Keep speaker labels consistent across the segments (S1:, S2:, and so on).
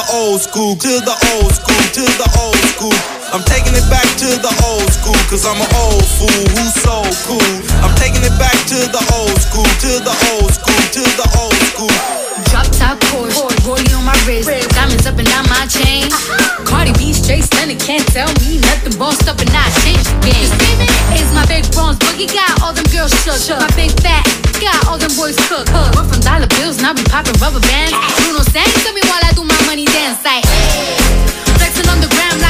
S1: the old school, to the old school, to the old school. I'm taking it back to the old school, cause I'm an old fool who's so cool. I'm taking it back to the old school, to the old school, to the old school.
S2: Drop top Porsche. 40 on my wrist. Diamonds up and down my chain. Uh-huh. Cardi B straight stunning. Can't tell me nothing. Bossed up and I change the game. Is my big bronze boogie. Got all them girls shook. shook. My big fat. Got all them boys cook. cook. Run from dollar bills and I be popping rubber bands. Bruno Sang tell me while I do my money dance. Like, flexing on the ground. like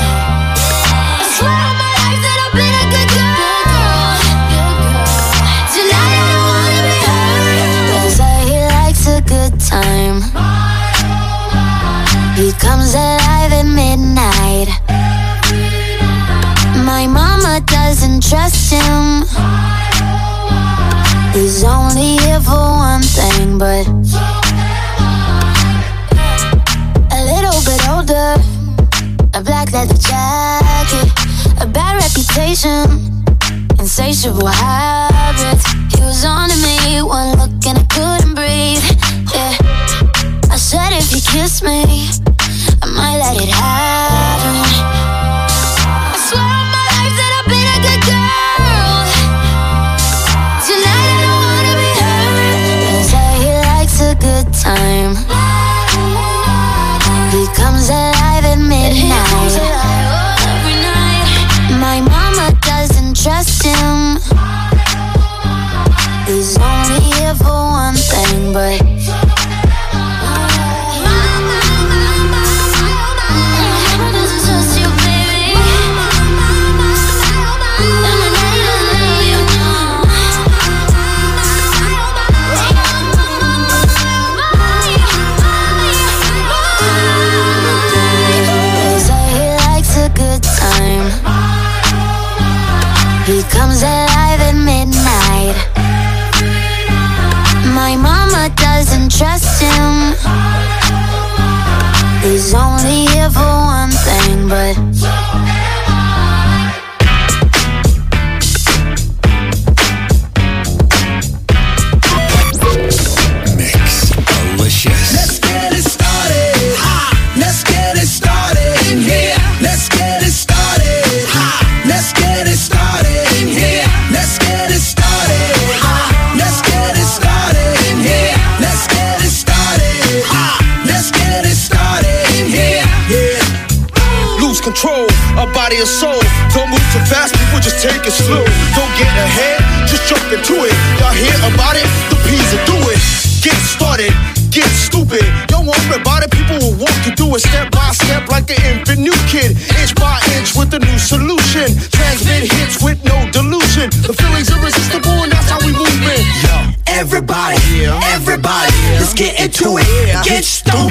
S3: Trust him. He's only here for one thing, but a little bit older. A black leather jacket, a bad reputation, insatiable habits.
S4: Through it step by step like an infant new kid. Inch by inch with a new solution. Transmit hits with no delusion. The feeling's irresistible and that's how we move it.
S5: Everybody, everybody, let's get into it. Get stupid,